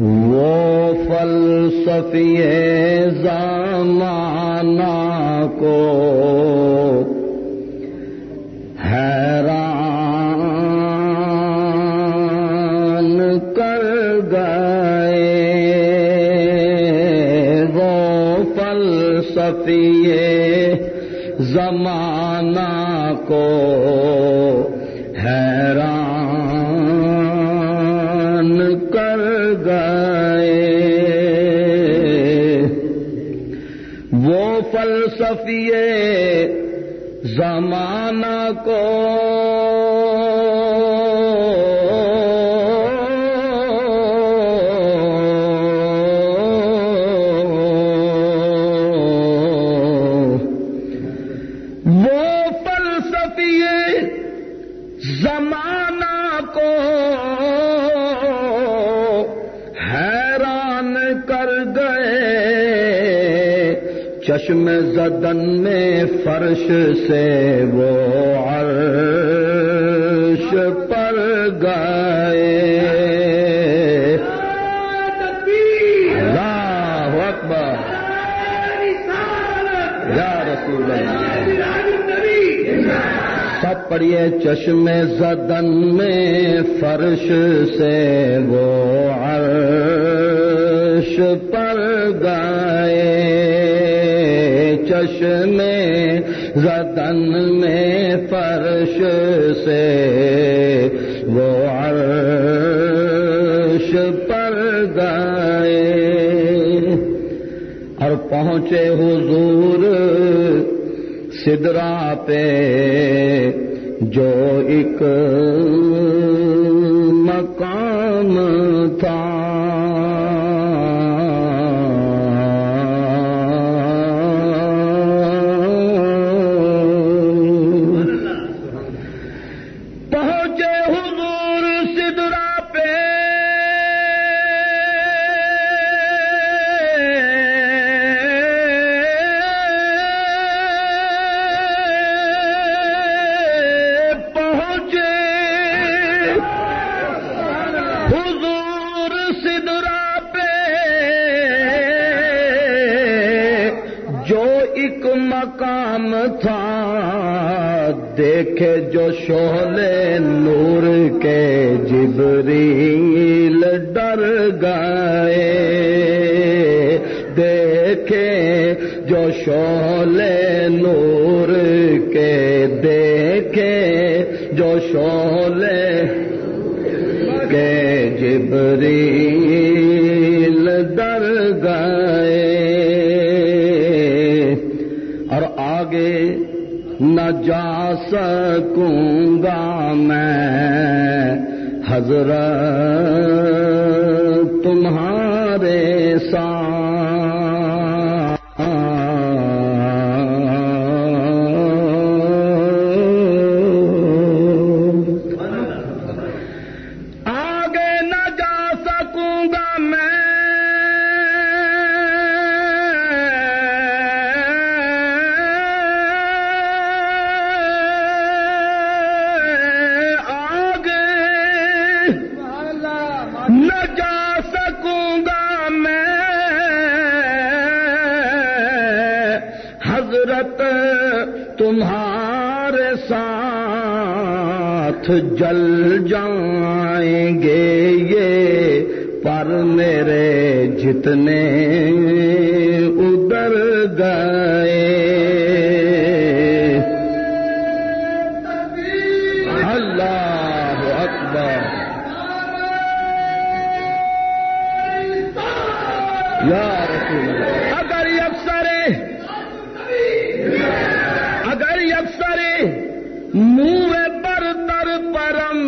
وہ فلسفی زمانہ کو حیران کر گئے۔ وہ فلسفی زمانہ کو دیے زمانہ کو چشم زدن میں فرش سے وہ عرش پر گئے اللہ اکبر۔ یا رسول اللہ۔ سب پڑھیے چشم زدن میں فرش سے وہ عرش پر گئے چشم زدن میں فرش سے وہ عرش پر گئے اور پہنچے حضور سدرا پہ جو ایک مقام جو شعلے کے جبریل ڈر گئے اور آگے نہ جا سکوں گا میں حضرت تمہارے منہ پر تر پرم۔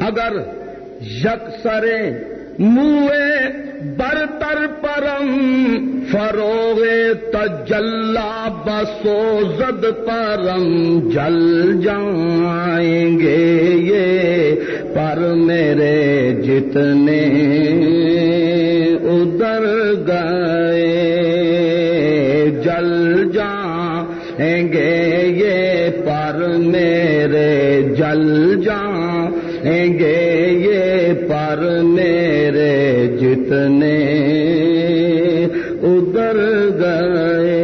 اگر یکسر منہ برتر پرم، فروغ تجلا بسو زد پرم، جل جائیں گے۔ گھر میرے جتنے ادھر گئے جل جائیں گے یہ پر میرے جل جائیں گے یہ پر میرے جتنے ادھر گئے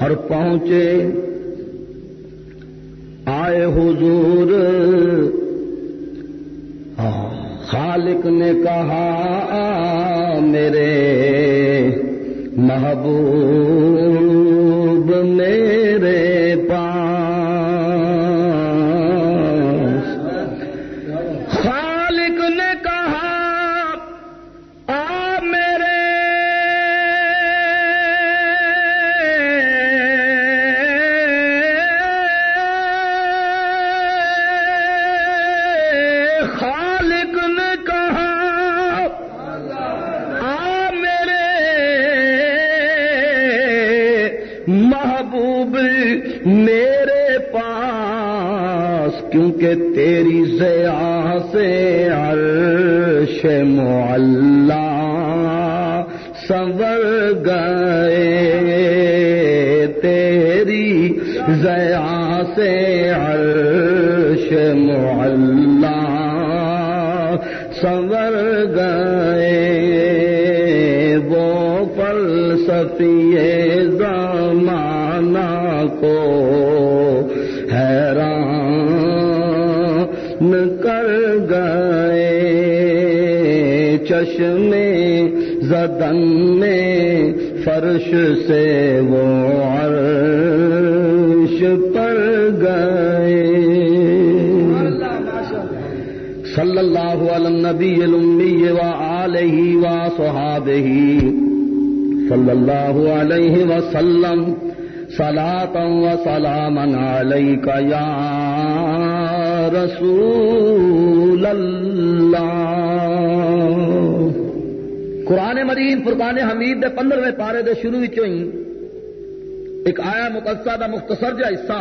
اور پہنچے نے کہا میرے محبوب صلی اللہ علیہ وسلم. صلاة و سلاما علیکہ یا رسول اللہ قرآن مریض فرقان حمید دے پندرہویں پارے دے شروع ہی ایک آیا مقدسہ دا مختصر جا حصہ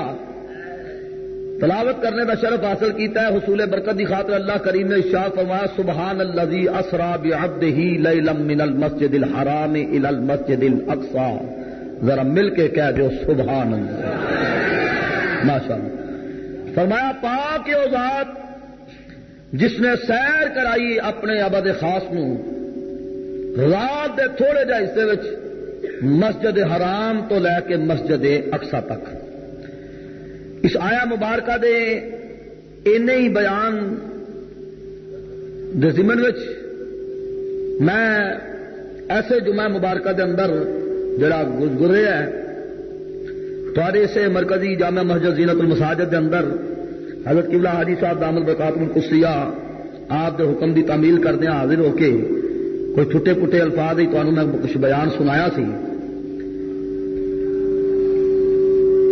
تلاوت کرنے دا شرف حاصل کیتا ہے، حصول برکت دی خاطر اللہ کریم نے شاہ فرمایا سبحان الذي اسرا بعبده ليلا من المسجد الحرام الى المسجد الاقصى ذرا مل کے کہہ دو سبحان اللہ ماشاءاللہ۔ فرمایا، پاک او ذات، جس نے سیر کرائی اپنے ابد خاص نو۔ رات دے تھوڑے جا حصے مسجد حرام تو لے کے مسجد اقسا تک۔ اس آیا مبارکہ دے ہی بیان دے وچ میں ایسے جمعہ مبارکہ دے اندر جڑا گزرے ہے تھوڑے اسے مرکزی جامع مسجد زینت المساجد دے اندر حضرت قبلہ حاجی صاحب دامل بکات القصیہ آپ دے حکم دی تعمیل کردیا حاضر ہو کے کوئی ٹوٹے پٹے الفاظ ہی تو میں کچھ بیان سنایا سی۔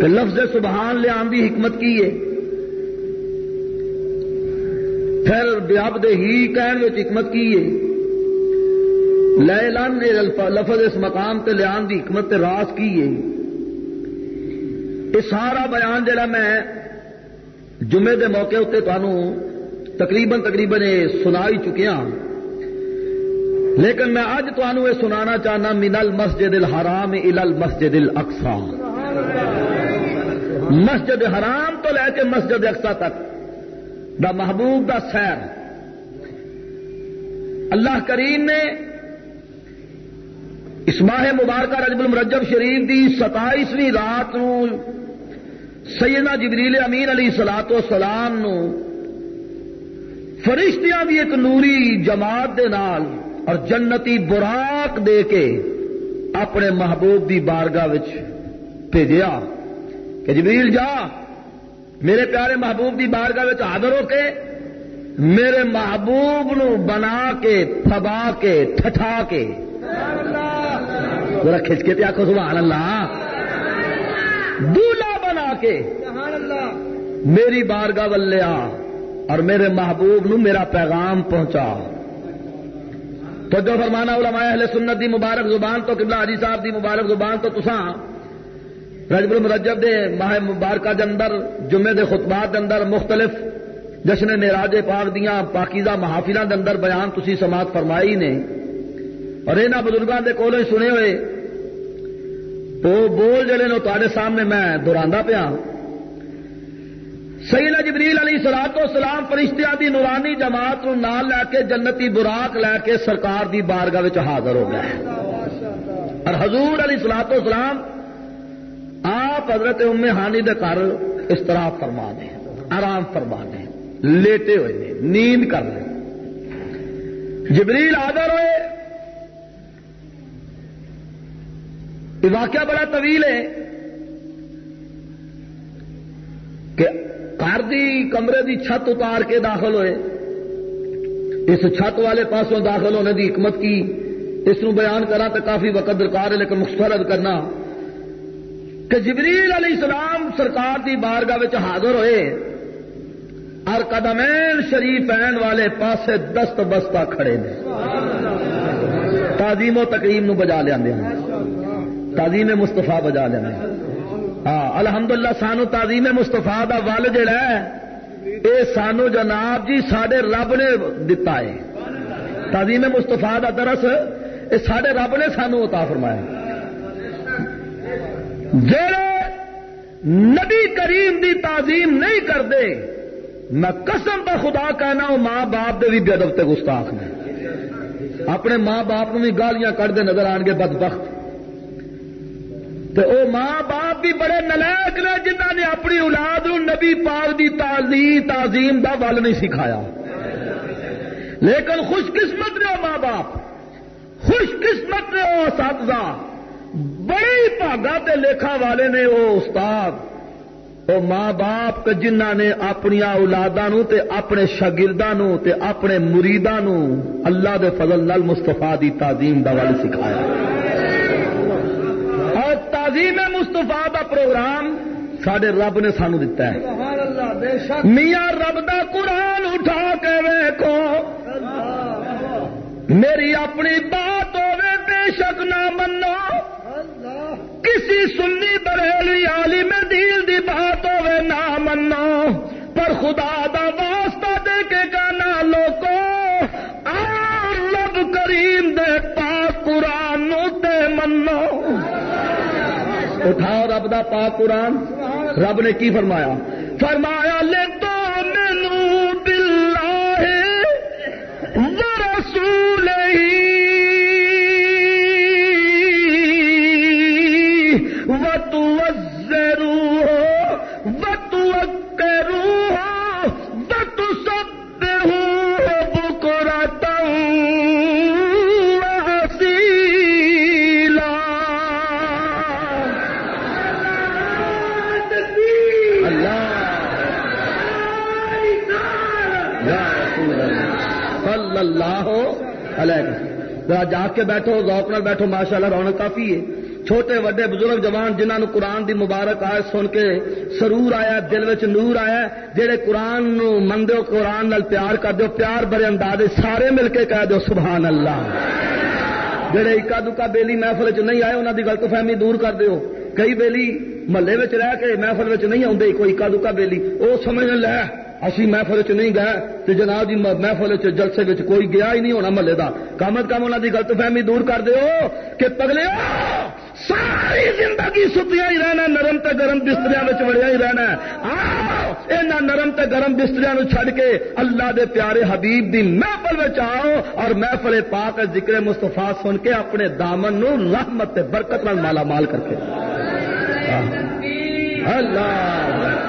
کہ لفظ سبحان لے آن بھی حکمت کی ہے۔ پھر بیاب دے ہی کہن وچ حکمت کی ہے۔ لے لان لفظ اس مقام تے لیان دی حکمت تے راس کی ہے۔ یہ سارا بیان جڑا میں جمعے دے موقع اتنے تمہوں تقریباً تقریباً سنا ہی چکیا ہاں۔ لیکن میں اج تمہوں یہ سنانا چاہنا من المسجد الحرام ال المسجد الاقصا مسجد حرام تو لے کے مسجد اقصا تک، دا محبوب دا سیر۔ اللہ کریم نے اسماہ مبارکہ رجب المرجب شریف دی ستائیسویں رات نو سیدنا جبریل امین علی سلاط و سلام نو فرشتیاں بھی ایک نوری جماعت دے نال اور جنتی براق دے کے اپنے محبوب دی بارگاہ بھیجیا۔ کہ جبریل جا میرے پیارے محبوب دی بارگاہ حاضر ہو کے میرے محبوب نو بنا کے تھبا کے ٹھٹھا کے۔ ذرا کھچ کے آخو سبحان اللہ۔ دولا بنا کے۔ میری بارگاہ ولیا اور میرے محبوب نو میرا پیغام پہنچا۔ تو جو فرمانا علماء اہل سنت دی مبارک زبان تو قبلہ حجی صاحب دی مبارک زبان تو تساں رجب المرجب دے ماہ مبارکہ دے اندر جمعے دے خطبات دے اندر مختلف جشن میراج پاک دیاں پاکیزہ محافلہ دے اندر بیان تسی سماعت فرمائی نے۔ اور انہاں بزرگاں دے کولوں سنے ہوئے، وہ بول جڑے نو تواڈے سامنے میں دہراندا پیا۔ سیدنا جبریل علی سلاط و سلام فرشتیاں دی نورانی جماعت نو نال لے کے جنتی براق لے کے سرکار دی بارگاہ حاضر ہو گئے۔ اور حضور علی سلاط و سلام آپ حضرت ام ہانی دے گھر استراح فرما دیں آرام فرما دیں لیٹے ہوئے نیند کر لیں جبریل حاضر ہوئے۔ یہ واقعہ بڑا طویل ہے کہ گھر دی کمرے دی چھت اتار کے داخل ہوئے۔ اس چھت والے پاسوں داخل ہونے دی حکمت کی، اس نو بیان کرا تو کافی وقت درکار ہے، لیکن مسترد کرنا۔ کہ جبریل علیہ السلام سرکار دی بارگاہ حاضر ہوئے اور قدمین شریف این والے پاسے دست بستہ کھڑے نے۔ تعظیم و تقریم نو بجا لیا تعظیم مستفا بجا لیا ہاں الحمدللہ سانو تعظیم مستفا دا ول جڑا ہے، اے سانو جناب جی سڈے رب نے دتا ہے۔ تعظیم مستفا دا درس، اے سڈے رب نے سانو عطا فرمایا جڑے نبی کریم دی تعظیم نہیں کرتے میں قسم پر خدا کہنا وہ ماں باپ دے بھی بےدب تے گستاخ نے۔ اپنے ماں باپ بھی گالیاں کٹتے نظر آن گے بد بخت او ماں باپ بھی بڑے نلائک نے جنہ نے اپنی اولاد نبی پاک دی تعلیم تعظیم دا ول نہیں سکھایا۔ لیکن خوش قسمت نے ماں باپ، خوش قسمت نے وہ اساتذہ۔ بڑی پاگا تے لکھا والے نے وہ استاد۔ وہ ماں باپ جنہ نے اپنی اولادوں تے اپنے شاگردوں تے اپنے مریداں اللہ دے فضل نال مستفا دی تعظیم دا ول سکھایا۔ اور تعظیم مستفا دا پروگرام سڈے رب نے سانو دتا ہے۔ میاں رب دا قرآن اٹھا کے ویکو میری اپنی بات ہوے بے شک نہ منو کسی سنی بریلی عالم دین دی بات ہوے نہ منو، پر خدا دا واسطہ دے کے گانا لوکو۔ لب کریم دے پاک قرآن تے منو۔ اٹھاؤ رب دا پاک قرآن۔ رب نے کی فرمایا؟ فرمایا ذرا جا کے بیٹھو، ذوق نال بیٹھو ماشاء اللہ رونق کافی ہے۔ چھوٹے وڈے بزرگ جوان جنہوں نے قرآن دی مبارک آئے سن کے سرور آیا، دل وچ نور آیا جہے قرآن نو مندو قرآن نال پیار کر دو پیار بڑے انداز سارے مل کے کہہ دو سبحان اللہ جہے اکا دکا بیلی محفل چ نہیں آئے انہوں دی غلط فہمی دور کر دیو کئی بیلی محلے رہ کے محفل نہیں آتے کوئی اکا دکا بیلی وہ سمجھ لے۔ اسی محفل چ نہیں گئے تو جناب جی محفل چ جلسے وچ کوئی گیا ہی نہیں ہونا محلے کا کم از کم انہوں کی غلط فہمی دور کر دیو کہ پگلے ساری زندگی ستیا ہی رہنا، نرم تے گرم بستریاں بستر وڑیا ہی رہنا۔ یہاں نرم تے گرم بستر چھڈ کے اللہ دے پیارے حبیب دی محفل آؤ۔ اور محفل پا کر ذکر مستفا سن کے اپنے دامن نو رحمت تے برکت مالا مال کر کے۔ اللہ۔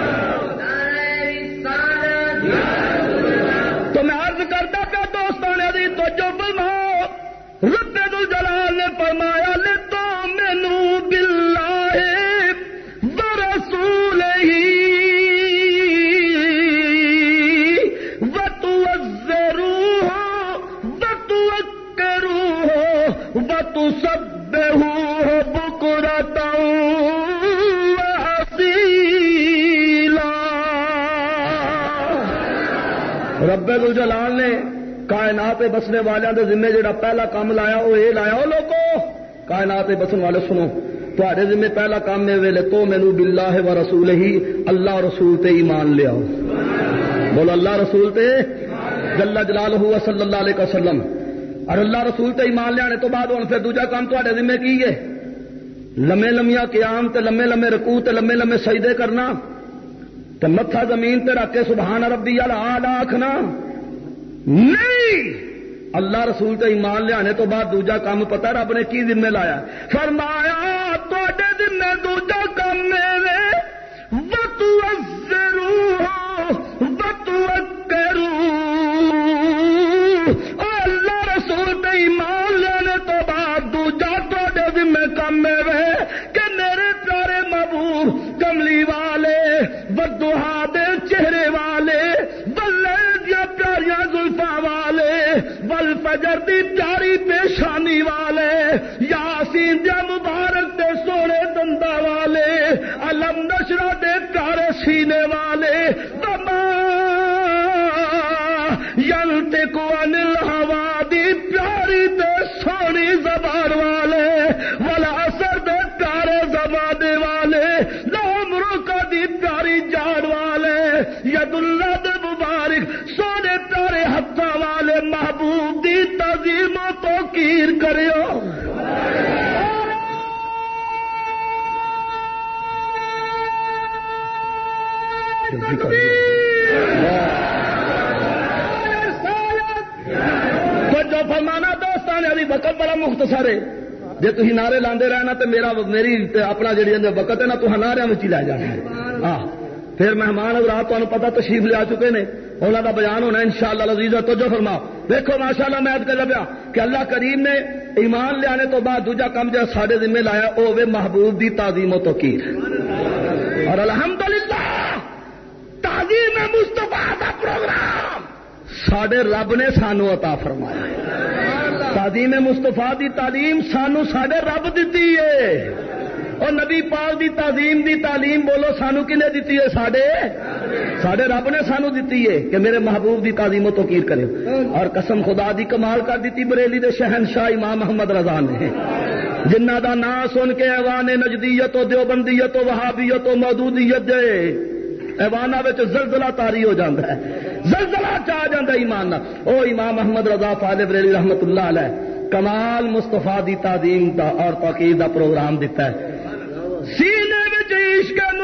تو میں عرض کرتا پہ دوستوں نے تو جو بلو رب رب جلال نے کائنات بسنے والوں کے ذمے جڑا پہلا کام لایا وہ یہ لایا وہ لوگو کائنات بسن والے سنو تے ذمے پہلا کام ہے ویلے تو مینو بلا ہے و رسول ہی اللہ رسول تے ایمان لیا بولو اللہ رسول تے جلا جلال ہوا صلی اللہ علیہ وسلم۔ اور اللہ رسول تے ایمان لیا تو بعد ہوں پھر دوجا کام تے ذمے کی ہے؟ لمے لمیا قیام تے لمے لمے رکوع تے لمے لمے سجدے کرنا۔ تو متھا زمین تے رکھ کے سبحان ربی آل آخنا نہیں! اللہ رسول تے ایمان لیا تو بعد دوجا کام پتا رب نے کی ذمہ لایا؟ فرمایا تے ذمہ دوجا کریو جو فرمانا دوستان علی وقت بڑا مختصر ہے۔ جی تھی نعرے لاندے رہنا تو میرا میری اپنا جڑی وقت ہے نا تو نعرے میں لے جانا ہے۔ ہاں۔ پھر مہمان رات تمہیں پتا تشریف لیا چکے نے۔ انہوں کا بیان ہونا ان شاء اللہ لذیذ تو جو فرما دیکھو ماشاء اللہ میں کر لگا کہ اللہ کریم نے ایمان لیا تو بعد دوجا کام جو سارے ذمہ لایا وہ ہوے محبوب دی تعظیم و توقیر۔ اور الحمدللہ، تعظیم مصطفیٰ کا پروگرام۔ سڈے رب نے سانو عطا فرمایا۔ تعظیم مستفا دی تعلیم سانو سڈے رب دیتی ہے۔ اور نبی پاک دی تعظیم دی تعلیم بولو، سانو کنے دیتی ہے سڈے سڈے رب نے سانو دیتی ہے کہ میرے محبوب دی تعظیم و توقیر کرے۔ اور قسم خدا دی کمال کر دیتی بریلی دے شہنشاہ امام محمد رضا نے۔ جنہ دا نام سن کے ایوان نجدیت و دیوبندیت و وہابیت و مودودیت دے۔ ایوانا زلزلہ تاری ہو جاتا ہے۔ زلزلہ چاہ جاتا ایمان او امام محمد رضا فالب ریلی رحمت اللہ علیہ، کمال مستفا دی تعظیم دا اور توقیر دا پروگرام دیتا ہے۔ سینے میں عشق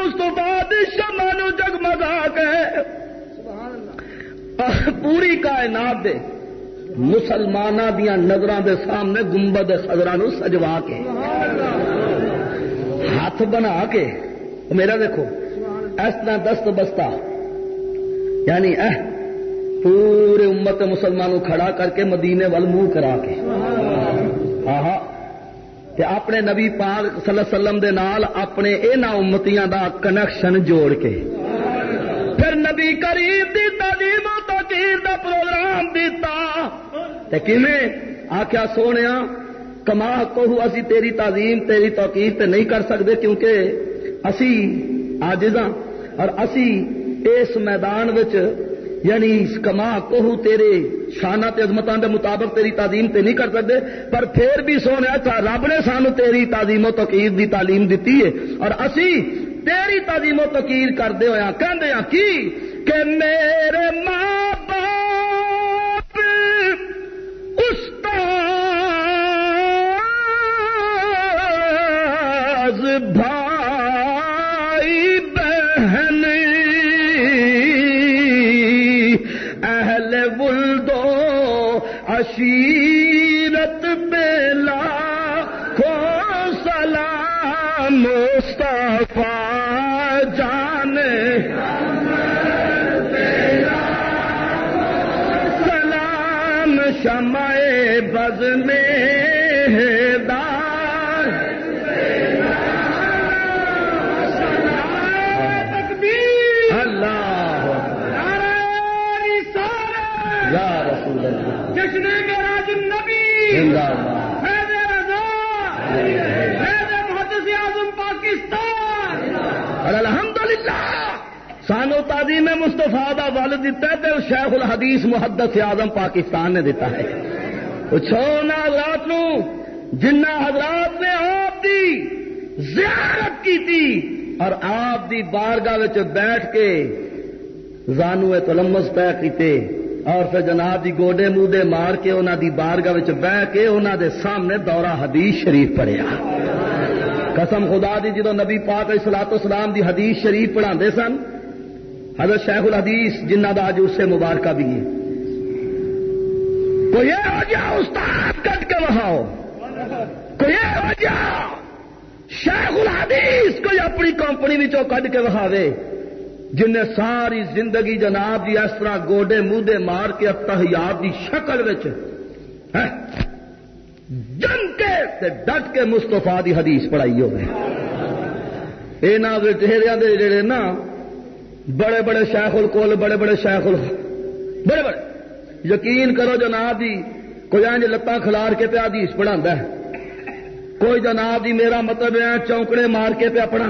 مستفا دی شمع نو جگمگا کے۔ پوری کائنات دے مسلمانہ دیا نظر دے سامنے گنبد خزرا نو سجوا کے۔ ہاتھ بنا کے۔ میرا دیکھو، اس طرح دست بستہ۔ یعنی اہ، پورے امت مسلمانوں کھڑا کر کے مدینے وال منہ کرا کے۔ آہا تے اپنے نبی پاک صلی اللہ علیہ وسلم دے نال اپنے اینا امتیاں دا کنیکشن جوڑ کے۔ پھر نبی کریم دی تعلیم و تقیر دا پروگرام دیتا تے کیویں؟ آخیا سونے کما کو اسی تیری تعظیم تیری توقیر تے نہیں کر سکتے کیونکہ اسی آجزاں اور اسی اس میدان وچ یعنی کما کوہ تیرے شانہ تے عظمتاں دے مطابق تیری تعظیم تے نہیں کر سکتے، پر پھر بھی سونے اچھا، رب نے سانو تیری تعظیم و تقیر دی تعلیم دیتی ہے۔ اور اسی تیری تعظیم و تقیر کردے ہویا کہندے ہاں کی؟ کہ میرے ماں عشیرت بیلا کو سلام مصطفیٰ جانے سلام شمع بز میں اور الحمدللہ، سانو تعظیم مستفا دا ول دیتا ہے تے شیخ الحدیث محدث اعظم پاکستان نے دیتا ہے۔ پوچھو نا حضرات نو، جنہ حضرات نے آپ دی زیارت کی تھی، اور آپ دی بارگاہ بیٹھ کے زانو تلمس طے کیتے، اور پھر جناب دی گوڈے مودے مار کے انہاں دی بارگاہ وچ بیٹھ کے انہاں دے سامنے دورہ حدیث شریف پڑھیا۔ قسم خدا دی جدو نبی پاک علیہ الصلوۃ والسلام دی حدیث شریف پڑھاندے سن، حضرت شیخ الحدیث جنہ دا آج اس سے مبارکہ بھی ہے۔ کوئی یہ وجہ استاد کٹ کے بہاؤ کوئی یہ وجہ شیخ الحدیث کوئی اپنی کمپنی کٹ کے بہاوے جن نے ساری زندگی جناب دی اس طرح گوڈے موڈے مار کے اتحیات دی شکل جن کے ڈٹ کے مستفا دی حدیث پڑھائی ہوگی یہ چہرے دے جڑے نا، بڑے بڑے شیخ الکول بڑے بڑے شیخ ال بڑے بڑے۔ یقین کرو جناب دی کوئی انج لتاں کھلار کے پیا حدیث پڑھا کوئی جناب دی میرا مطلب ہے، چونکڑے مار کے پیا پڑھا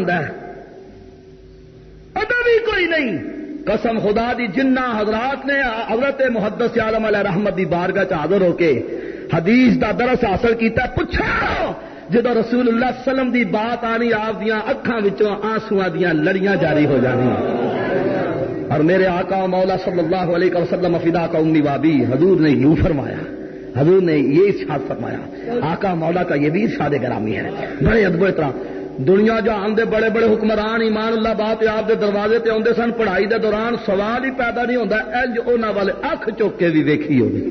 بھی کوئی نہیں۔ قسم خدا دی، جنہ حضرات نے حضرت محدث عالم علیہ رحمت دی بارگاہ چادر ہو کے حدیث دا درس حاصل کیتا پوچھا! جدو رسول اللہ علیہ وسلم دی بات آنی، آپ دیا اکھاں وچوں آنسواں دیا لڑیاں جاری ہو جانی اور میرے آقا مولا صلی اللہ علیہ وسلم، فدا کا امی وابی حضور نے یوں فرمایا، حضور نے یہ ارشاد فرمایا۔ آقا مولا کا یہ بھی ارشاد گرامی ہے۔ بڑے ادب طرح، دنیا جہان دے بڑے بڑے حکمران، ایمان اللہ بات آپ دے دروازے تے آدھے سن، پڑھائی دے دوران سوال ہی پیدا نہیں ہوتا اج انہوں والے اکھ چک کے بھی ویکھی ہوگی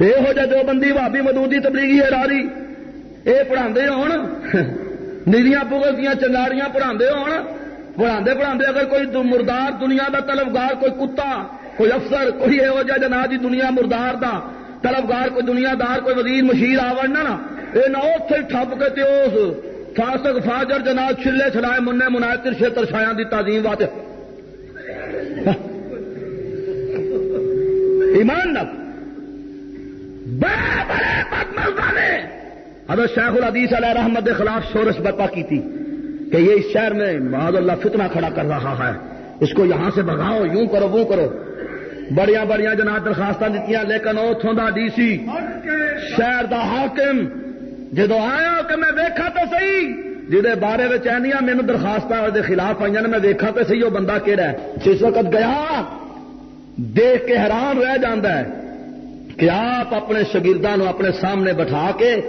یہ جو بندی بھابی مدودی تبلیغی ہے راری یہ پڑھا ہو نیریاں پگل دیا چنگاریاں پڑھا ہو پڑھا پڑھا اگر کوئی مردار دنیا دا طلبگار کوئی کتا کوئی افسر کوئی یہو جہ جنا جی دنیا مردار دا طلبگار کوئی دنیا دار کوئی وزیر مشیر آوڑنا نا یہ نہ اتے ٹھپ کے اس فاسق فاجر جناب چلے چلائے منہ منائر شیتر شایا دی تعظیم بات ایمان بڑے بڑے بدمزہ نے حضرت شیخ الحدیث علیہ رحمت کے خلاف شورش برپا کی تھی کہ یہ اس شہر میں محض اللہ فتنہ کھڑا کر رہا ہے۔ اس کو یہاں سے بگاؤ یوں کرو، وہ کرو۔ بڑیاں بڑیاں جناب درخواست دیتی لیکن اتوں کا ڈی سی شہر دا حاکم، جدو آیا کہ میں ویکھا تو صحیح جہد بارے میں چاہنی مینو درخواست خلاف آئی نے میں ویکھا تو صحیح وہ بندہ کہڑا ہے؟ جس وقت گیا، دیکھ کے حیران رہ جاندہ ہے۔ کہ آپ اپنے شگردان اپنے سامنے بٹھا کے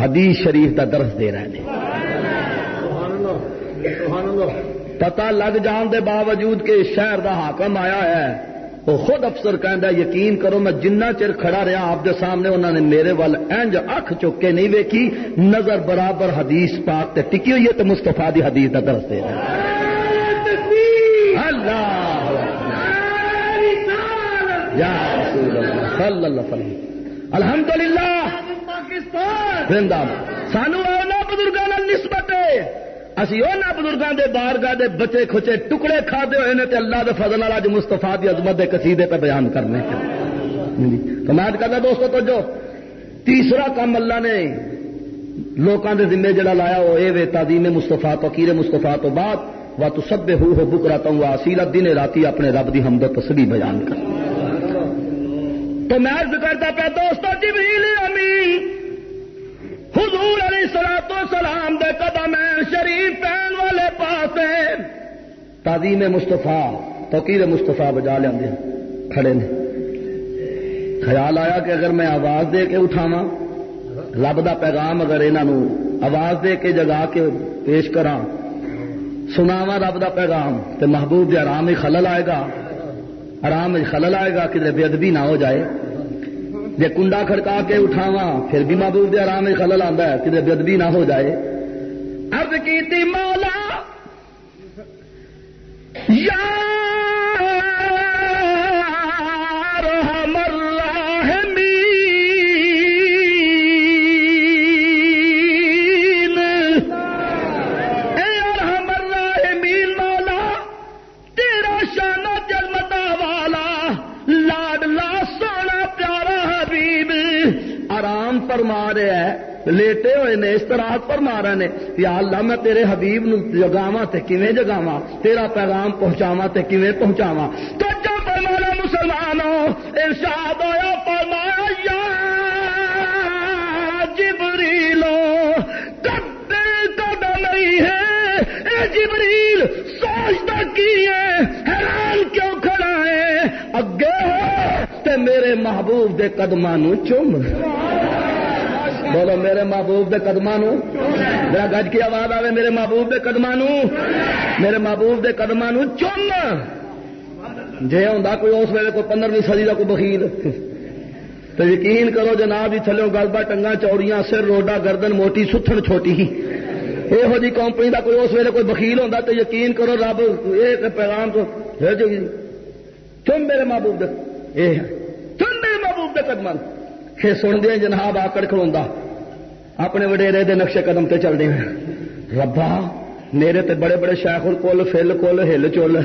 حدیث شریف کا درس دے رہے ہیں۔ پتا لگ جان دے باوجود کہ شہر دا حاکم آیا ہے۔ وہ خود افسر کہہ یقین کرو میں جنہ چر کھڑا رہا آپ دے سامنے انہوں نے میرے وال اینج اکھ چک کے نہیں ویکھی نظر برابر حدیث پاک تے ٹکی ہوئی ہے تو مستفا دی حدیث کا درس دے رہا اللہ! الحمد للہ سانو بزرگوں نسبت اسی اونا بزرگوں دے بارگاہ دے بچے کھچے ٹکڑے کھاتے ہوئے نے تے اللہ دے فضل والا جو مستفا دی عظمت دے قصیدے پہ بیان کرنے ہاں جی. تو میں کرتا دوستو تو جو تیسرا کام اللہ نے لوکاں دے ذمہ جڑا لایا وہ اے وے تعظیم مصطفیٰ تو کیر مصطفیٰ تو بعد وہ تو سب ہو ہو بکرا تو اصیلا دن راتی اپنے رب دی حمد و تسبیح بیان کر. تو میں عرض کرتا پہ دوستو جبریل امین حضور علیہ سلا سلام دے قدم شریف پہن والے پاس تعظیم مستفا فقیر مستفا بجا لے کھڑے نے۔ خیال آیا کہ اگر میں آواز دے کے اٹھاوا رب دا پیغام اگر انہوں آواز دے کے جگا کے پیش کرا سناوا رب دا پیغام تو محبوب دے آرام ہی خلل آئے گا۔ آرام خلل آئے گا، کدھر بے ادبی نہ ہو جائے۔ جی کنڈا کھڑکا کے اٹھاوا پھر بھی محبوب دے آرام خلل آتا ہے، کدھر بدبی نہ ہو جائے۔ عرض کی مولا، یا لیٹے ہوئے نے اس طرح فرما رہے نے یا اللہ میں تیرے حبیب نو جگاوا تے کیویں جگاوا تیرا پیغام پہنچاوا تے کیویں پہنچاوا تو جو فرمانا مسلمانوں ارشاد ہویا فرمایا یا جبریلو کب کب نہیں ہے اے جبریل سوچتا کی ہے حیران کیوں کھڑا ہے اگے ہو تے میرے محبوب دے قدماں نو چوم بولو میرے محبوب دے قدماں نو۔ میرا گج کی آواز آئے میرے محبوب کے قدم میرے محبوب کے قدم چم جی ہوں کوئی اس ویلے کوئی پندرہویں سدی کا کوئی بخیل۔ تو یقین کرو جناب جی تھلو گلبا ٹنگا چوڑیاں، سر روڈا، گردن موٹی، ستھن چھوٹی۔ یہو جی کمپنی کا کوئی اس ویلے کوئی بخیل ہوتا تو یقین کرو رب یہ پیغام تو تم میرے محبوب دے۔ تم میرے محبوب دے قدم یہ سن دیا جناب آکڑ کھلوا اپنے وڈیرے دے نقشے قدم تے چل ہیں ربا، میرے تے بڑے بڑے شیخ کل فل کل ہل چل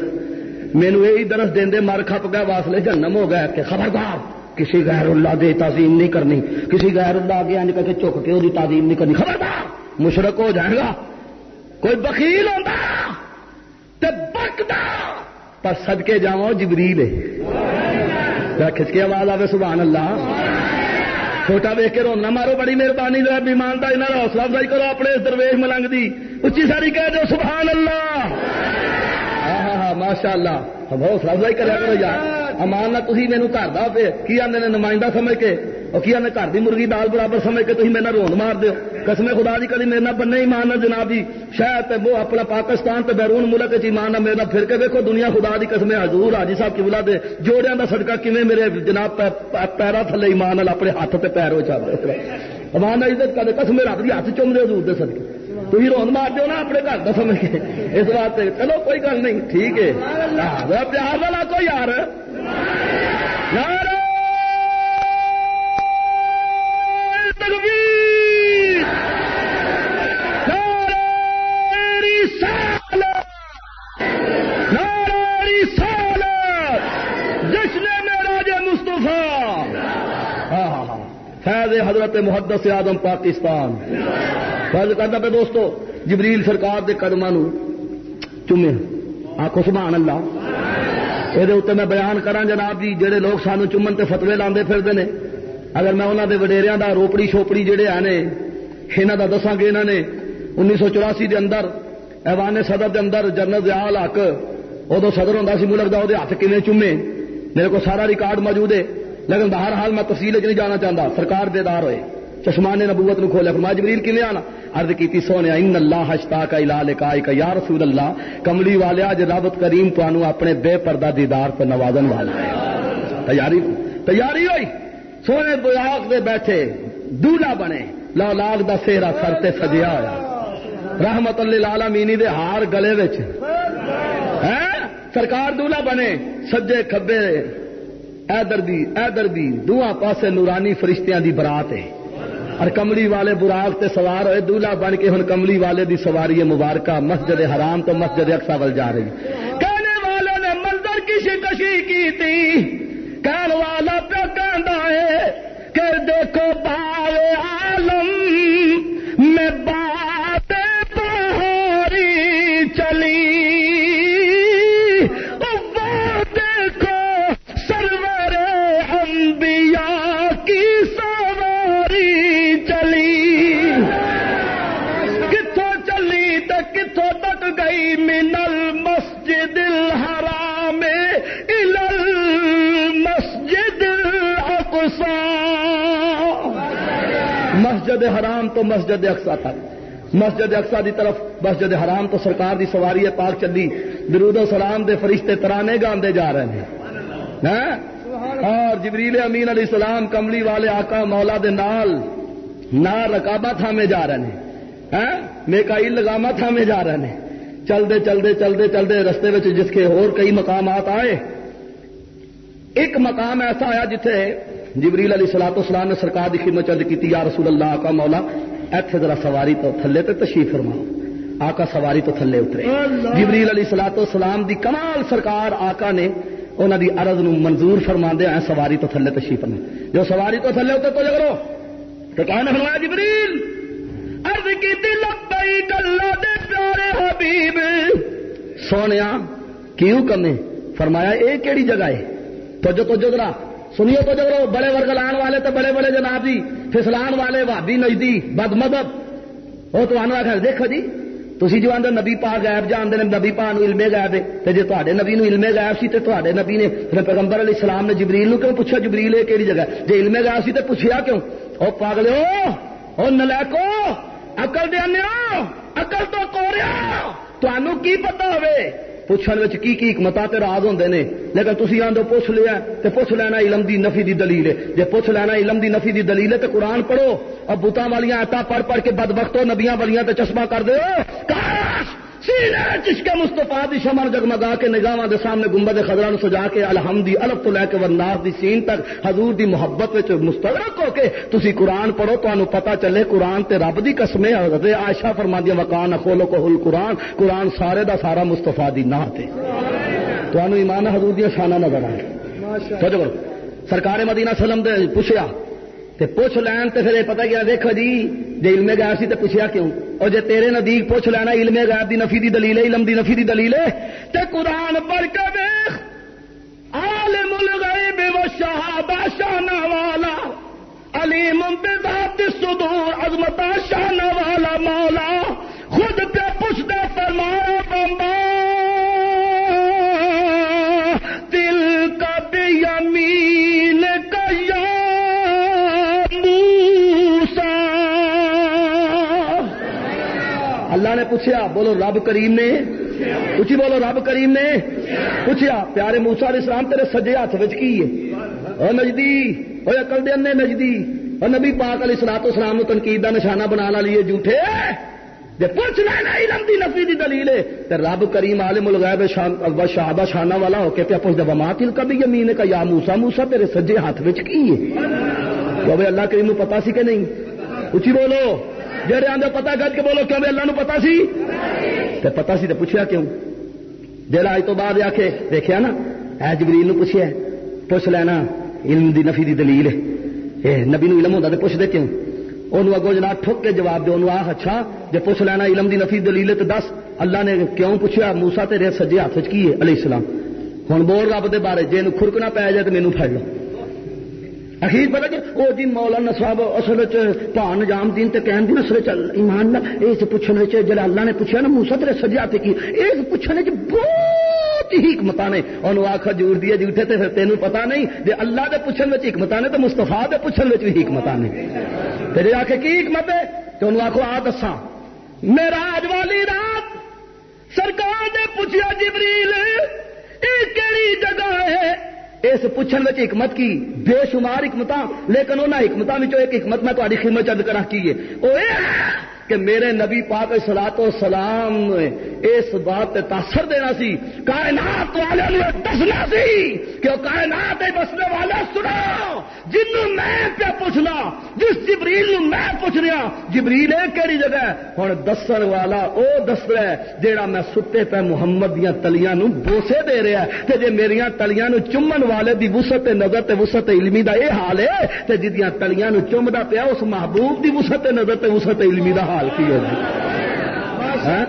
مینو یہی درس دے مر کھپ گیا واسلے جنم ہو گیا کہ خبردار، کسی غیر اللہ دے تعظیم نہیں کرنی، کسی غیر اللہ آگے آنے کر کے چک کے وہ تعظیم نہیں کرنی۔ خبردار، مشرق ہو جائے گا۔ کوئی بخیل ہوتا بکتا۔ پر سدکے جا جبریل کھچ کے آواز آئے سبحان اللہ۔ چھوٹا ویک کے رونا مارو، بڑی مہربانی ایمانداری حوصلہ افزائی کرو اپنے درویش ملنگ دی۔ اچھی ساری کہہ دو سبحان اللہ ہاں ہاں ہاں ماشاء اللہ ہاں، حوصلہ افزائی کرا کرو یار۔ امان تھی مینو گھر کا کی آدھے نے نمائندہ سمجھ کے؟ اور کی آدھے گھر کی مرغی دال برابر سمجھ کے تھی میرے رون مار دو قسم خدا دی کدی میرے بننے ایمان جناب جی شاید وہ اپنا پاکستان تے بیرون ملک ایمان میرے پھر کے دیکھو دنیا خدا دی قسم حضور، حاجی صاحب کی بلا دے جوڑیاں دا صدقہ کیویں میرے جناب پیرا تھلے ایمان نال اپنے ہاتھ تے پیر ہو چل رہے امان عزت کدے قسم رب دی ہاتھ چوم دے حضور دے صدقے۔ تھی رون مار دو نا اپنے گھر کا سمجھ کے۔ اس واسطے چلو کوئی گل نہیں، ٹھیک ہے۔ پیار والا کو یار۔ حضرت محدث آدم پاکستان۔ فیض کرتا پہ دوستو، جبریل سرکار دے قدمہ چومے آخو سبحان اللہ۔ یہ میں بیان کرا جناب جی جہے لوگ سانو چومن تے فتوے لاندے پھرتے ہیں اگر میں انہوں دے وڈیریاں دا روپڑی شوپڑی جڑے آنے انہوں دا دساں گے انہوں نے انیس سو چوراسی دے اندر، ایوان صدر دے اندر جنرل ضیال حق ادو صدر ہوں سی، ملک دا وہ ہاتھ کھے چومے؟ میرے کو سارا ریکارڈ موجود ہے۔ لیکن بہر حال میں تفصیل نہیں جانا چاہتا سرکار بیدار ہوئے۔ چشمان نبوت نو کھولیا۔ فرمایا جبریل کیویں آنا؟ عرض کیتی سونے، ان اللہ ہشتا کا الال کا یا رسول اللہ، کملی والے اج رب کریم تانوں اپنے بے پردہ دیدار تے نوازن والا ہے۔ تیاری؟ تیاری ہوئی؟ سونے بلاغ دے بیٹھے دولا بنے۔ لا لاگ دا سیرا سر تے سجیا ہوا رحمت للعالمین دے ہار گلے وچ۔ سرکار دولا بنے، سجے کھبے۔ ایدر دی ایدر دی دعا پاسے نورانی فرشتیاں دی برات ہے۔ اور کملی والے براغ تے سوار ہوئے دولا بن کے ہن کملی والے دی سواری مبارکہ، مسجد حرام تو مسجد اقسا ول جا رہی۔ کہنے والے نے منظر کی شکشی کی تھی۔ کہنے والا پہ کہندا ہے کہ دیکھو بائے حرام تو مسجد اقسا تک۔ مسجد اقسا دی طرف مسجد حرام تو سرکار دی سواری ہے، پاک چلی۔ درود و سلام دے فرشتے ترانے گاندے جا رہے ہیں۔ ہاں؟ اور جبریل امین علیہ السلام کملی والے آقا مولا دے نال نہ رکابا تھامے جا رہے ہیں۔ ہاں؟ میکائیل لگاما تھامے جا رہے ہیں۔ چلتے چلتے چلتے چلتے رستے جس کے اور کئی مقامات آئے۔ ایک مقام ایسا آیا جتھے جبریل علی سلاط اسلام نے سرکار کی خدمت چل کی یا رسول اللہ کا مولا۔ ایتھے ذرا سواری تو تھلے تے تشریف فرماؤ۔ آقا سواری تو تھلے اترے۔ جبریل علی سلاط اسلام دی کمال سرکار آقا نے انہوں دی عرض نو منظور فرما دیا سواری تو تھلے تشریف فرما جو سواری تو تھلے اترے تو جگرو تو کہنے فرمایا جبریل؟ عرض کی لبیک اللہ دے پیارے حبیب۔ سونے کیوں کرنے فرمایا اے کیڑی جگہ ہے؟ تو جو تو جدرا سنیو تو جگرو بڑے ورگ لان والے تو بڑے بڑے جناب جی۔ پھسلان والے، وادی نجدی بد مدب وہ تو آنا خیر دیکھو جی تھی جو آدھے نبی پا غائب جانتے ہیں نبی پا علمے غائب ہے جی تے نبی نو علمے غائب سی، تے نبی نے پیغمبر علیہ السلام نے جبریل نو کیوں پوچھا، جبریل ہے کہڑی جگہ جی علمے غائب سی تے پوچھیا کیوں؟ او پاگلے او نلیکو اقل دیا اقل تو کوریا تمہوں کی پتا ہوئے؟ پوچھنے کی کی حکمت راز ہوں نے؟ لیکن تھی آدھو پوچھ لیا تو پوچھ لینا علم دی نفی دی دلیل ہے۔ جی پوچھ لینا علم دی نفی دی دلیل ہے تو قرآن پڑھو۔ اور بوتان والیاں ایتا پڑھ پڑھ کے بدبختو نبیاں والیاں تے چشمہ کر دو چشکے مستفا دی شمر جگمگا کے نگاہ دے سامنے گنبد خزرا نو سجا کے الحمدی الف تو لے کے ورناس دی سین تک حضور دی محبت مستغرق ہو کے تسی قرآن پڑھو تو پتا چلے قرآن تے رب دی قسمے حضرت عائشہ فرما دیا مکان اخولو کو ہل قرآن قرآن سارے دا سارا مستفا دی نہ تے۔ تو ایمان حضور دیا شانہ نظر آئے۔ سرکار مدینہ سلم دے پوچھیا تے پوچھ لین تے پھر پتہ کیا دیکھو جی جی علم غیب سی تے پوچھیا کیوں؟ او جے تیرے نزدیک پوچھ لینا علم غیب دی نفی دی دلیل ہے، علم دی نفی دی دلیل ہے، تے قرآن پڑھ کے دیکھ۔ عالم الغیب و شہادہ شان والا علیم بذات الصدور عظمت شاہ پوچھا بولو رب کریم نے؟ اچھی بولو رب کریم نے؟ پوچھا پیارے موسا علیہ السلام، تیرے سجے ہاتھ بچ کی ہے؟ او نجدی، او اکل دے انے نجدی۔ او نبی پاک علیہ السلام اسلام نو تنقید کا نشانہ بنا لیے جھوٹے۔ جے پوچھ لینا علم دی نفی دی دلیل ہے۔ تے رب کریم عالم الغیب شان، و شہادہ شانہ والا ہو کے پیا پوچھ دے وما تل کبھی یمین کا، یا موسی موسی، تیرے سجے ہاتھ وچ کی ہے؟ کہ اللہ کریم نو پتہ سی کہ نہیں؟ اچھی بولو۔ جڑے آدھے پتا گج کے بولو کیوں اللہ نو پتا سی؟ تے پتا سی تے پوچھا کیوں؟ جڑا اج تو بعد آ کے دیکھا نا، اے جبریل نو پوچھیا پوچھ لینا، علم دی نفی دی دلیل ہے۔ نبی نو علم ہوتا تو پوچھ دے کیوں؟ انہوں اگو جناب ٹھک کے جواب دے انہوں اچھا جے پوچھ لینا علم دی نفی دلیل ہے تو دس، اللہ نے کیوں پوچھا موسا تیرے سجے ہاتھ کی ہے؟ علیہ السلام۔ ہوں بول رب دے بارے، جے کھرکنا پی جائے تو مینو پھڑ لو۔ اخیر پتا کہ وہ جی مولانا صاحب اصل پان جام دین تے کہن دی اصل چل ایمان نہ اس پوچھنے چ جڑا اللہ نے پوچھا نا، موسی تیرے سجا تے کی؟ اس پوچھنے چ بہت ہی حکمت نے۔ اونوں آکھ جوڑ دی جھوٹے تے پھر تینوں پتہ نہیں۔ جے اللہ دے پوچھن وچ حکمت نے تے مصطفی دے پوچھن وچ بھی حکمت نے۔ تے جے آکھے، کی حکمت ہے؟ تے اونوں آکھو، آ دساں۔ معراج والی رات سرکار نے پوچھیا جبریل، اے کیڑی جگہ ہے؟ اس پوچھن حکمت کی؟ بے شمار حکمت لیکن انہوں حکمت ایک حکمت میں تاری خدمت چند کرا کی ہے؟ کہ میرے نبی پاک سلاط و سلام اس بات تے تاثر دینا سی۔ کائنات والے نے دسنا سی کہ کائنات بسنے والے سنا جنوں میں پہ پوچھنا، جس جبریل نو میں پوچھ رہا جبریل ہے کہڑی جگہ ہوں دسن والا او دس رہا ہے جیڑا میں ستے پہ محمد دیا تلیاں نو بوسے دے رہا ہے۔ تے جے میریاں تلیاں نو چمن والے دی وسط نظر تے وسط علمی دا اے حال ہے، تے جدیاں تلیاں نو چمدا پیا، اس محبوب دی وسط نظر تے وسط علمی دا حال کی ہوگی ہاں؟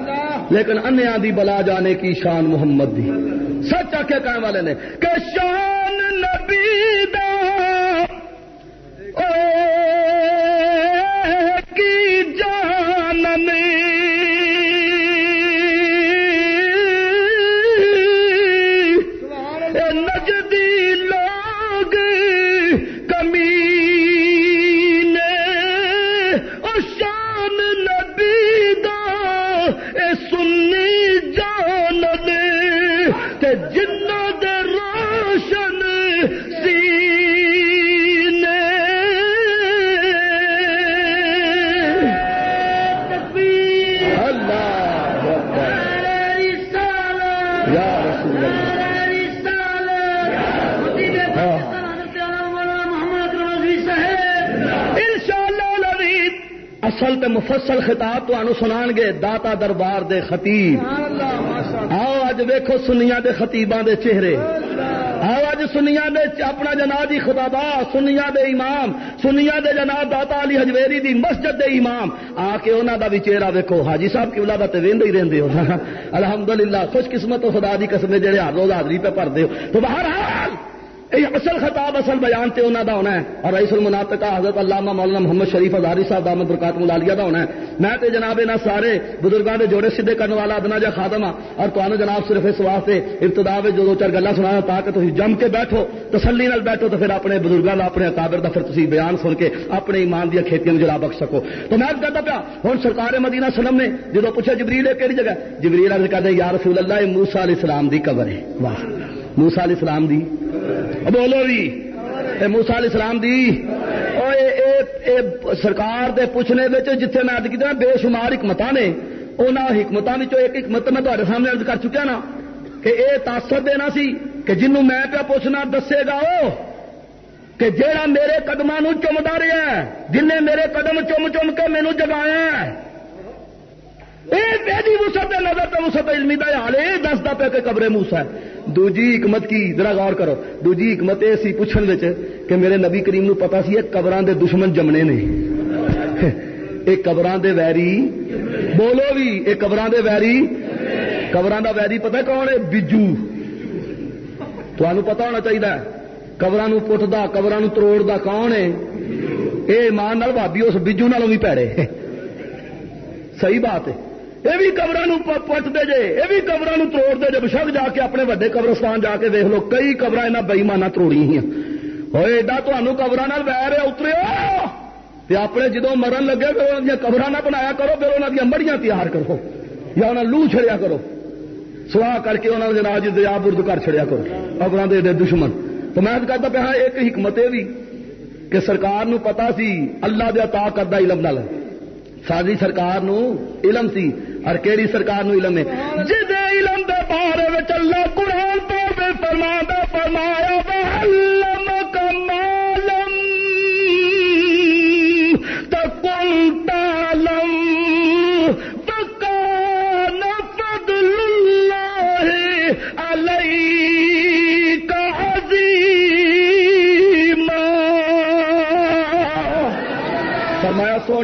لیکن انیا دی بلا جانے کی شان محمد دی۔ سچ آ کے کہنے والے نے کہ شان نبی دا کی جان روشن سینے۔ اللہ یا رسول اللہ۔ ہاں۔ اصل تے مفصل خطاب تو سنان گے، داتا دربار دے خطیب۔ ویکھو سنیا دے خطیباں دے چہرے۔ آؤ اج سنیا دے اپنا جناب جی خدا دا سنیا دے امام سنیا دے جناب داتا علی حجویری دی مسجد دے امام۔ آ کے انہاں دا بھی چہرہ ویکھو۔ حاجی صاحب کی اولاد تے ویندے ہی رہندے ہو۔ الحمدللہ خوش قسمت خدا دی قسم جڑے ہر روز حاضری پہ پڑھدے ہو۔ تو بہرحال یہ اصل خطاب، اصل بیان تے انہوں دا ہونا ہے اور رئیس المناطقہ حضرت علامہ مولانا محمد شریف ازاری صاحب دامد برکات ملالیہ دا ہونا ہے۔ میں تے جناب نہ سارے بزرگاں دے جوڑے سیدھے کرنے والا ادنا جا خادم ہاں اور تمہیں جناب صرف اس واسطے ابتدا وچ جو دو چار گلا سنا تاکہ تھی جم کے بیٹھو، تسلی نال بیٹھو تو پھر اپنے بزرگوں کا اپنے اکابر کا پھر تھی بیان سن کے اپنے ایمان دیا کھیتیاں جلا بخش سکو۔ تو میں کہتا پیا ہوں سرکار مدینہ سلم نے جدو پوچھا جبریل ہے کہڑی جگہ؟ جبریل عرض کہتے یا رسول اللہ موسا علیہ السلام دی قبر ہے۔ واہ۔ موسا علیہ السلام دی۔ بولو جی۔ بھی موسا علیہ السلام دی۔ اے اے اے سرکار دے پوچھنے جتھے میں اد کی بے شمار حکمت نے۔ ان حکمتوں ایک حکمت میں تے سامنے ارد کر چکیا نا کہ اے تاثر دینا سی کہ جنوں میں پیا پوچھنا دسے گا وہ کہ جیڑا میرے قدم چمتا رہا ہے جن نے میرے قدم چم چم کے مینو جگایا وسط نظر تو وسط علمی کا حال یہ دستا پیا کہ قبرے موسا ہے۔ دوجی حکمت کی ذرا غور کرو دوجی حکمت یہ سی پوچھن کہ میرے نبی کریم نو پتا سی قبران دے دشمن جمنے نے یہ قبران دے ویری بولو بھی یہ قبران دے ویری قبران دا ویری پتہ کون ہے بجو تمہیں پتا ہونا چاہیے قبران پٹتا قبران تروڑتا کون ہے یہ مان بھابی اس بجو نالوں بھی پیڑے صحیح بات ہے یہ بھی قبر پٹ دے جے، یہ بھی قبر توڑ دے جے، بشک جا کے اپنے وڈے قبرستان جا کے دیکھ لو، کئی قبر یہاں بئیمانہ تروڑی ہوئی ایڈا تمہوں قبر ویر اترے اپنے جدو مرن لگے، پھر ان قبر نہ بنایا کرو، پھر انہوں دیا مڑیاں تیار کرو۔ یا انہیں لو چھڑیا کرو۔ سواہ کر کے انہوں نے جناب دیا برد کر چھڑیا کرو۔ قبر دے ایڈے دشمن۔ تو میں کہتا پہ ہاں، ایک حکمت یہ بھی کہ سرکار نو پتا سی، اللہ دیا تا کردہ علم نہ لگ ساری سرکار نو علم سی۔ اور کیڑی سرکار نو علم ہے۔ جس علم دے بارے اللہ قرآن تو بے فرما دے فرمایا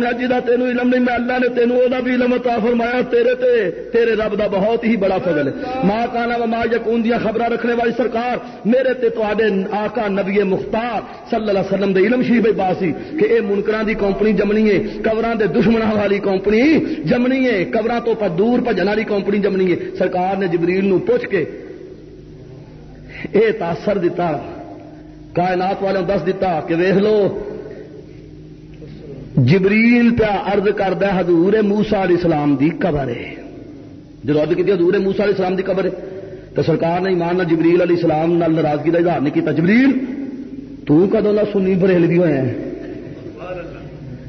فرمایا جی سونے تینوں علم نہیں، میں اللہ نے تینوں وہ بھی علم عطا فرمایا تیرے تے، تیرے رب دا بہت ہی بڑا فضل ہے۔ ماں کانا و ماں یقون دیا خبر رکھنے والی سرکار، میرے تے تو آڈے آقا نبی مختار صلی اللہ علیہ وسلم دے علم شیف باسی کہ اے منکران دی کمپنی جمنی ہے قبران دے دشمنوں والی کمپنی جمنی ہے قبران تو پر دور بھجن والی کمپنی جمنی ہے۔ سرکار نے جبریل نو پوچھ کے اے تاثر دیتا کائنات والوں دس دیتا کہ ویخ لو جبریل پیا ارد کرد حضور موسا علیہ السلام دی قبر ہے۔ جب ارد کی حضور موسا علیہ السلام دی قبر ہے، تو سرکار نے ایمان جبریل علیہ السلام نال ناراضگی کا اظہار نہیں کیتا۔ جبریل، تو کدو نہ سنی بریلوی ہوا ہے؟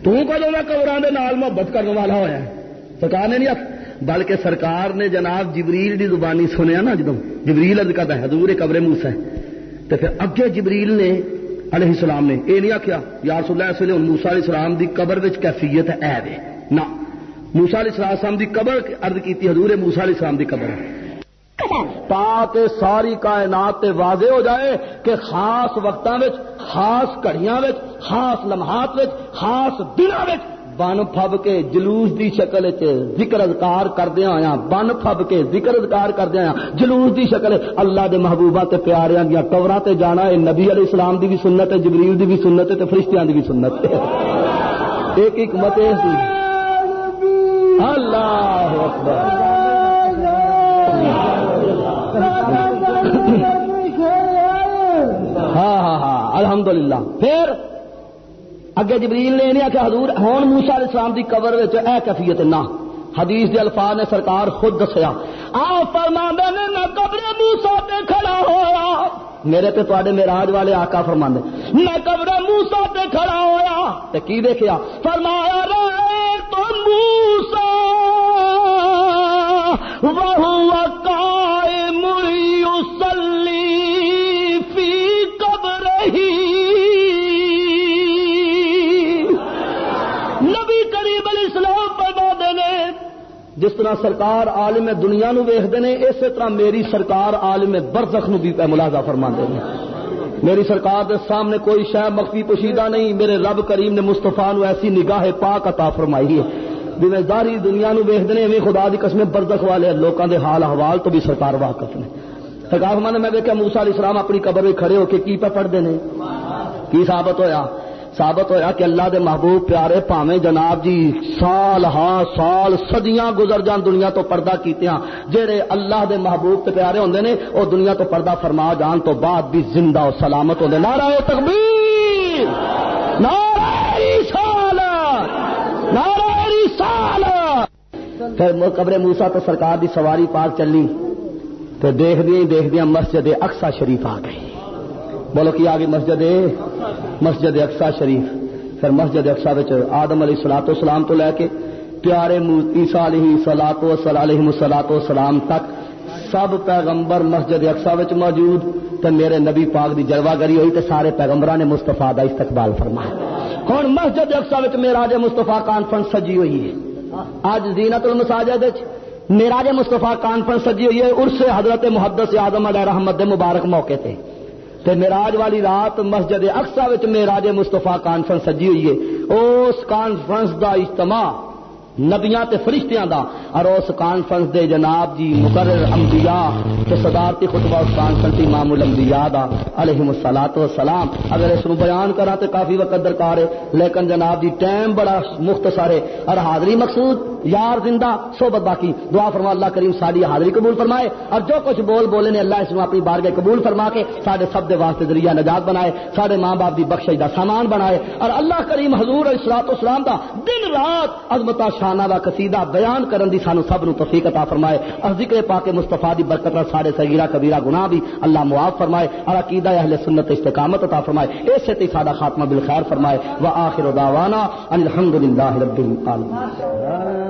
تو کدو نہ قبران دے نال محبت کرنے والا ہوا ہے؟ سرکار نے نہیں بلکہ سرکار نے جناب جبریل دی زبانی سنیا نا جدو جبریل ارد کرتا ہے، حضور قبر موسا ہے۔ تو پھر اگے جبریل نے علیہ السلام نے یہ نہیں آخیا یار سو اس لیے موسا علیہ السلام دی قبر کیفیت ہے وے نہ موسا علیہ السلام دی قبر ارد کی حضور موسا علیہ السلام دی قبر۔ تاکہ ساری کائنات تے واضح ہو جائے کہ خاص وقتوں خاص گھڑیاں خاص لمحات خاص دنوں بن فب کے جلوس دی شکل ذکر اذکار کردیا ہوا بن فب کے ذکر اذکار کردیا ہوا جلوس دی شکل اللہ دے محبوبہ تے پیاریاں دیا قبراں تے جانا ہے نبی علیہ السلام دی بھی سنت ہے جبریل دی بھی سنت ہے تے فرشتیاں دی بھی سنت۔ ہے ایک ایک مت اللہ اکبر۔ ہاں ہاں ہاں۔ الحمدللہ۔ پھر اگے جبریل نے نہیں آخیا حضور ہوں موسا علیہ السلام دی قبر اے کیفیت نہ۔ حدیث دے الفاظ نے سرکار خود دسیا۔ آ فرما نے، نہ قبر موسا پہ کھڑا ہوا میرے تے تے میراج والے آقا فرما نہ قبر موسا پہ کھڑا ہوا تے کی دیکھیا؟ فرمایا رے تو موسا وہ قائم جس طرح سرکار عالم دنیا نو ویختے ہیں اسی طرح میری سرکار عالم برزخ نو بھی ملازہ فرما دے میری سرکار دے سامنے کوئی شہ مخفی پوشیدہ نہیں، میرے رب کریم نے مستفا نو ایسی نگاہ پاک عطا فرمائی ہے۔ جی داری دنیا نو ویختے ہیں خدا دی قسم برزخ والے لوگوں دے حال احوال تو بھی سرکار واقف نے۔ سرکار نے میں دیکھا موسا علیہ السلام اپنی قبر میں کھڑے ہو کے کی پہ پڑھتے ہیں کی ثابت ہویا؟ ثابت ہویا کہ اللہ دے محبوب پیارے پاویں جناب جی سال ہاں سال صدیاں گزر جان دنیا تو پردہ کیتیاں۔ جڑے اللہ دے محبوب تے پیارے ہوندے نے، او دنیا تو پردہ فرما جان تو بعد بھی زندہ و سلامت ہوندے۔ نعرہ تکبیر! نعرہ رسالت! نعرہ رسالت! پھر قبر موسی تو سرکار دی سواری پاک چلی۔ تو دیکھ دیا دیکھ دیا مسجد اقسا شریف آ گئی۔ بولو کی آگے مسجد مسجد اقسا شریف۔ پھر مسجد اقسا آدم علیہ سلاط سلام تو لے کے پیارے عیسا علیہ سلاط علیہ سلاط سلام تک سب پیغمبر مسجد اقسا موجود۔ تو میرے نبی پاک دی جلوہ گری ہوئی تو سارے پیغمبر نے مستفا کا استقبال فرمایا ہوں مسجد اقسا میرا جی مستفا کانفرنس سجی ہوئی ہے؟ اج زینت المساجد میراج مستفا کانفرنس سجی ہوئی ہے۔ ارس حضرت محدث آدم علیہ رحمت دے مبارک موقع تے۔ تے میراج والی رات مسجد اقسا میراج مستفا کانفرنس سجی ہوئی ہے۔ اس کانفرنس دا اجتماع نبیاں تے فرشتیاں دا۔ اور اس کانفرنس دے جناب جی مقرر انبیاء تے صدارتی خطبہ اس کانفرنس امام الانبیاء دا، علیہ الصلات والسلام۔ اگر اس نو بیان کراں تے کافی وقت درکار ہے، لیکن جناب جی ٹائم بڑا مختصر ہے۔ اور حاضری مقصود، یار زندہ، صحبت باقی۔ دعا فرما اللہ کریم ساری حاضری قبول فرمائے۔ اور جو کچھ بول بولے نے اللہ اس میں اپنی بارگاہ قبول فرما کے سارے سب دے واسطے ذریعہ نجات بنائے سارے ماں باپ دی بخش دا سامان بنائے۔ اور اللہ کریم حضور اسلات اسلام دا دن رات عظمت شانہ دا قصیدہ بیان کرن دی سانو سب نو توفیق عطا فرمائے۔ اور ذکر پاک مصطفیٰ دی برکت نال سارے صغیرہ کبیرہ گناہ بھی اللہ معاف فرمائے اور عقیدہ اہل سنت استقامت عطا فرمائے۔ اس سے تے ساڈا خاتمہ بالخیر فرمائے۔ واخر دعوانا ان الحمدللہ رب العالمین۔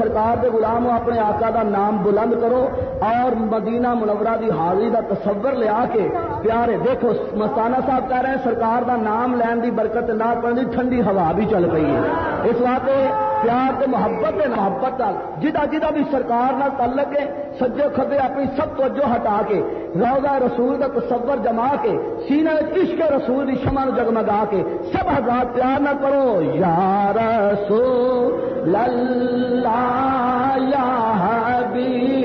اپنے آقا دا نام بلند کرو اور مدینہ منورہ دی حاضری دا تصور لیا کے پیارے دیکھو، مستانہ صاحب کہہ رہے ہیں، سرکار دا نام لین دی برکت نہ پڑی ٹھنڈی ہوا بھی چل پئی ہے۔ اس واسطے پیار تو محبت ہے محبت جدا جدا بھی سرکار نال تعلق ہے سجے کھبے اپنی سب توجہ ہٹا کے، روزہ رسول کا تصور جما کے، سینہ عشق رسول کی شمع جگمگا کے، سب حضرات پیار نہ کرو یا رسول اللہ، یا حبیب